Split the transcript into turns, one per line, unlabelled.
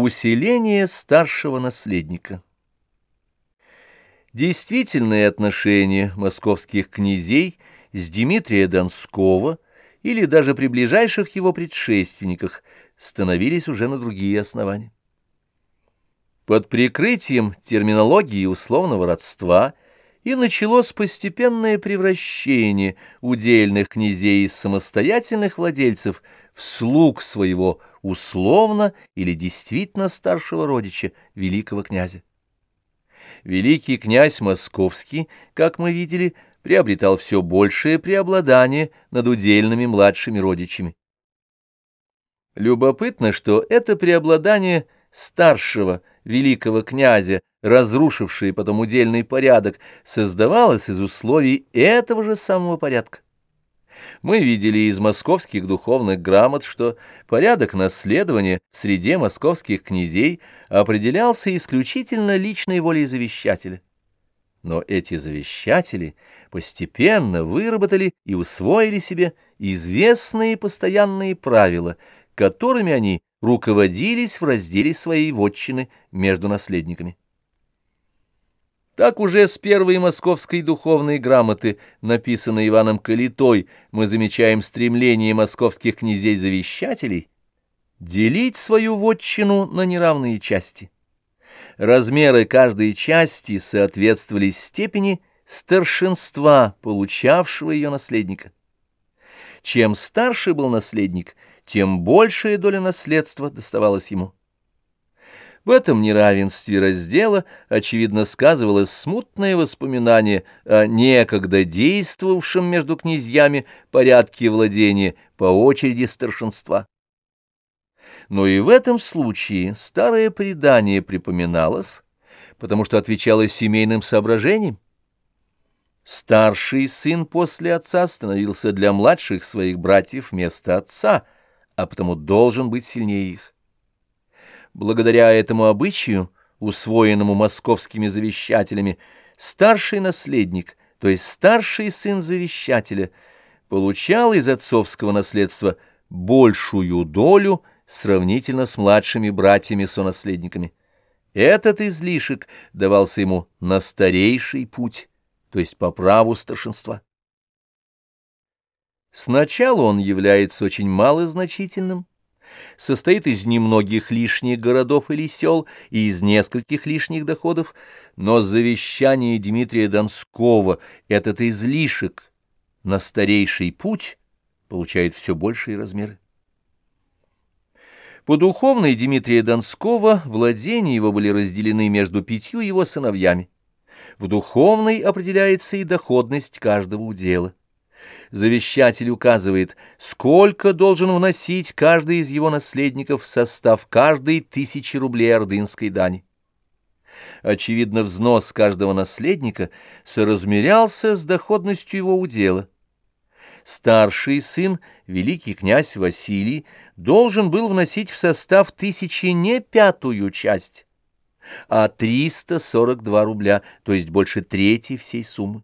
Усиление старшего наследника Действительные отношения московских князей с Дмитрия Донского или даже при ближайших его предшественниках становились уже на другие основания. Под прикрытием терминологии условного родства и началось постепенное превращение удельных князей из самостоятельных владельцев в слуг своего условно или действительно старшего родича, великого князя. Великий князь Московский, как мы видели, приобретал все большее преобладание над удельными младшими родичами. Любопытно, что это преобладание старшего великого князя, разрушившее потом удельный порядок, создавалось из условий этого же самого порядка. Мы видели из московских духовных грамот, что порядок наследования в среде московских князей определялся исключительно личной волей завещателя. Но эти завещатели постепенно выработали и усвоили себе известные постоянные правила, которыми они руководились в разделе своей вотчины между наследниками. Так уже с первой московской духовной грамоты, написанной Иваном Калитой, мы замечаем стремление московских князей-завещателей делить свою вотчину на неравные части. Размеры каждой части соответствовали степени старшинства получавшего ее наследника. Чем старше был наследник, тем большая доля наследства доставалась ему. В этом неравенстве раздела, очевидно, сказывалось смутное воспоминание о некогда действовавшем между князьями порядке владения по очереди старшинства. Но и в этом случае старое предание припоминалось, потому что отвечало семейным соображениям. Старший сын после отца становился для младших своих братьев вместо отца, а потому должен быть сильнее их. Благодаря этому обычаю, усвоенному московскими завещателями, старший наследник, то есть старший сын завещателя, получал из отцовского наследства большую долю сравнительно с младшими братьями-сонаследниками. Этот излишек давался ему на старейший путь, то есть по праву старшинства. Сначала он является очень малозначительным, состоит из немногих лишних городов или сел и из нескольких лишних доходов, но завещание Дмитрия Донского, этот излишек на старейший путь, получает все большие размеры. По духовной Дмитрия Донского владения его были разделены между пятью его сыновьями. В духовной определяется и доходность каждого удела завещатель указывает, сколько должен вносить каждый из его наследников в состав каждой тысячи рублей ордынской дани. Очевидно, взнос каждого наследника соразмерялся с доходностью его удела. Старший сын, великий князь Василий, должен был вносить в состав тысячи не пятую часть, а 342 рубля, то есть больше трети всей суммы.